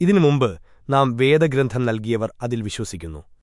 ഇതിനു മുമ്പ് നാം വേദഗ്രന്ഥം നൽകിയവർ അതിൽ വിശ്വസിക്കുന്നു